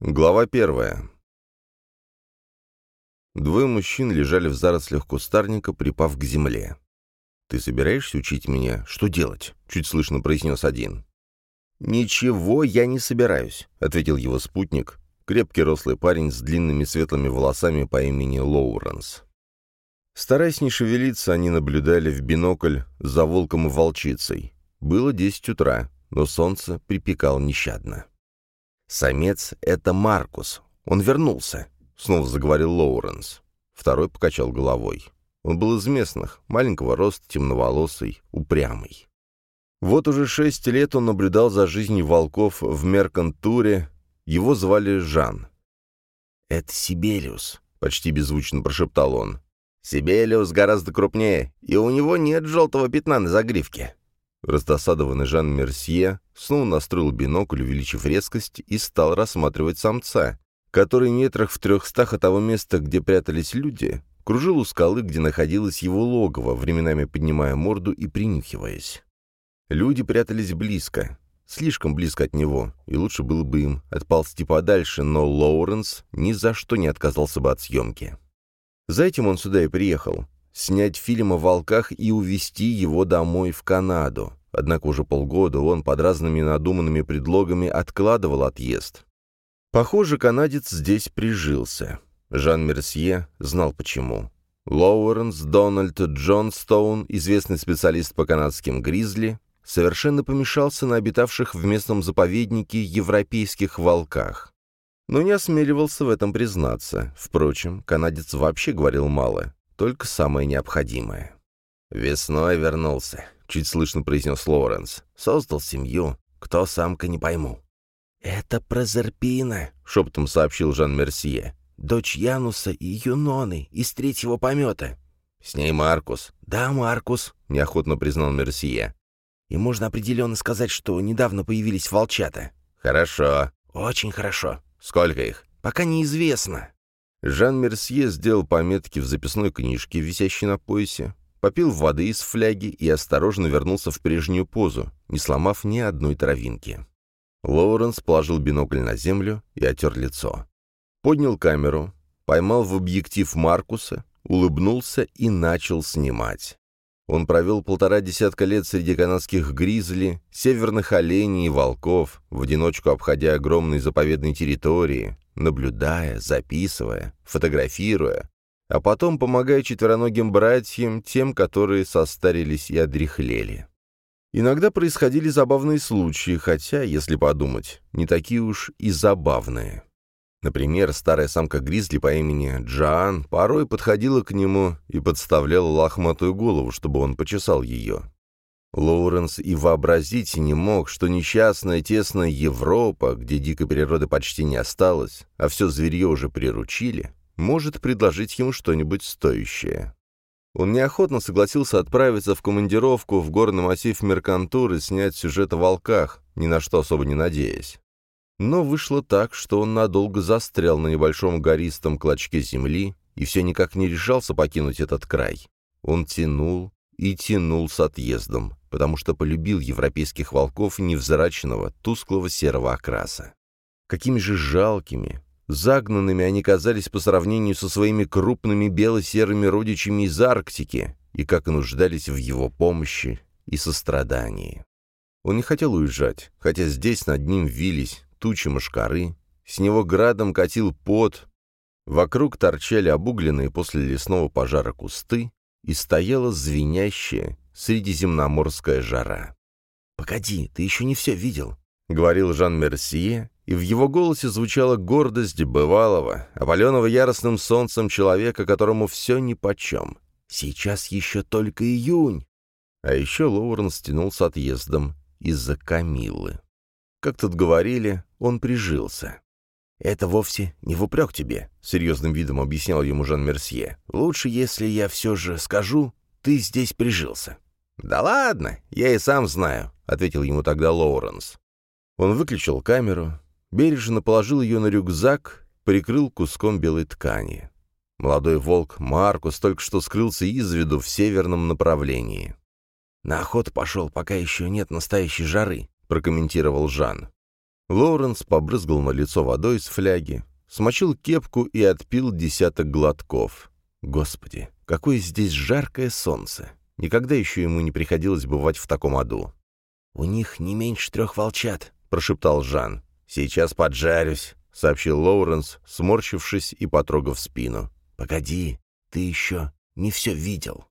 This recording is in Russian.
Глава первая. Двое мужчин лежали в зарослях кустарника, припав к земле. «Ты собираешься учить меня, что делать?» — чуть слышно произнес один. «Ничего я не собираюсь», — ответил его спутник, крепкий рослый парень с длинными светлыми волосами по имени Лоуренс. Стараясь не шевелиться, они наблюдали в бинокль за волком и волчицей. Было десять утра, но солнце припекало нещадно. «Самец — это Маркус. Он вернулся», — снова заговорил Лоуренс. Второй покачал головой. Он был из местных, маленького роста, темноволосый, упрямый. Вот уже шесть лет он наблюдал за жизнью волков в Меркантуре. Его звали Жан. «Это Сибелиус», — почти беззвучно прошептал он. «Сибелиус гораздо крупнее, и у него нет желтого пятна на загривке». Раздосадованный Жан Мерсье снова настроил бинокль, увеличив резкость, и стал рассматривать самца, который метрах в трехстах от того места, где прятались люди, кружил у скалы, где находилось его логово, временами поднимая морду и принюхиваясь. Люди прятались близко, слишком близко от него, и лучше было бы им отползти подальше, но Лоуренс ни за что не отказался бы от съемки. За этим он сюда и приехал, снять фильм о волках и увезти его домой в Канаду. Однако уже полгода он под разными надуманными предлогами откладывал отъезд. Похоже, канадец здесь прижился. Жан Мерсье знал почему. Лоуренс Дональд Джонстоун, известный специалист по канадским гризли, совершенно помешался на обитавших в местном заповеднике европейских волках. Но не осмеливался в этом признаться. Впрочем, канадец вообще говорил мало только самое необходимое. «Весной вернулся», — чуть слышно произнес Лоуренс. «Создал семью. Кто самка, не пойму». «Это Прозерпина», — шепотом сообщил Жан Мерсье. «Дочь Януса и Юноны из третьего помета». «С ней Маркус». «Да, Маркус», — неохотно признал Мерсье. «И можно определенно сказать, что недавно появились волчата». «Хорошо». «Очень хорошо». «Сколько их?» «Пока неизвестно». Жан Мерсье сделал пометки в записной книжке, висящей на поясе, попил воды из фляги и осторожно вернулся в прежнюю позу, не сломав ни одной травинки. Лоуренс положил бинокль на землю и отер лицо. Поднял камеру, поймал в объектив Маркуса, улыбнулся и начал снимать. Он провел полтора десятка лет среди канадских гризли, северных оленей и волков, в одиночку обходя огромные заповедные территории, наблюдая, записывая, фотографируя, а потом помогая четвероногим братьям, тем, которые состарились и одряхлели. Иногда происходили забавные случаи, хотя, если подумать, не такие уж и забавные. Например, старая самка Гризли по имени Джоан порой подходила к нему и подставляла лохматую голову, чтобы он почесал ее. Лоуренс и вообразить не мог, что несчастная тесная Европа, где дикой природы почти не осталось, а все зверье уже приручили, может предложить ему что-нибудь стоящее. Он неохотно согласился отправиться в командировку в горный массив Меркантур и снять сюжет о волках, ни на что особо не надеясь. Но вышло так, что он надолго застрял на небольшом гористом клочке земли и все никак не решался покинуть этот край. Он тянул и тянул с отъездом, потому что полюбил европейских волков невзрачного, тусклого серого окраса. Какими же жалкими, загнанными они казались по сравнению со своими крупными бело-серыми родичами из Арктики, и как нуждались в его помощи и сострадании. Он не хотел уезжать, хотя здесь над ним вились тучи мошкары, с него градом катил пот, вокруг торчали обугленные после лесного пожара кусты, и стояла звенящая средиземноморская жара. «Погоди, ты еще не все видел», — говорил Жан Мерсье, и в его голосе звучала гордость бывалого, опаленного яростным солнцем человека, которому все нипочем. «Сейчас еще только июнь!» А еще Лоурен стянул с отъездом из-за Камиллы. Как тут говорили, он прижился. «Это вовсе не в упрек тебе», — серьезным видом объяснял ему Жан Мерсье. «Лучше, если я все же скажу, ты здесь прижился». «Да ладно, я и сам знаю», — ответил ему тогда Лоуренс. Он выключил камеру, бережно положил ее на рюкзак, прикрыл куском белой ткани. Молодой волк Маркус только что скрылся из виду в северном направлении. «На охоту пошел, пока еще нет настоящей жары», — прокомментировал Жан. Лоуренс побрызгал на лицо водой из фляги, смочил кепку и отпил десяток глотков. Господи, какое здесь жаркое солнце! Никогда еще ему не приходилось бывать в таком аду. «У них не меньше трех волчат», — прошептал Жан. «Сейчас поджарюсь», — сообщил Лоуренс, сморщившись и потрогав спину. «Погоди, ты еще не все видел».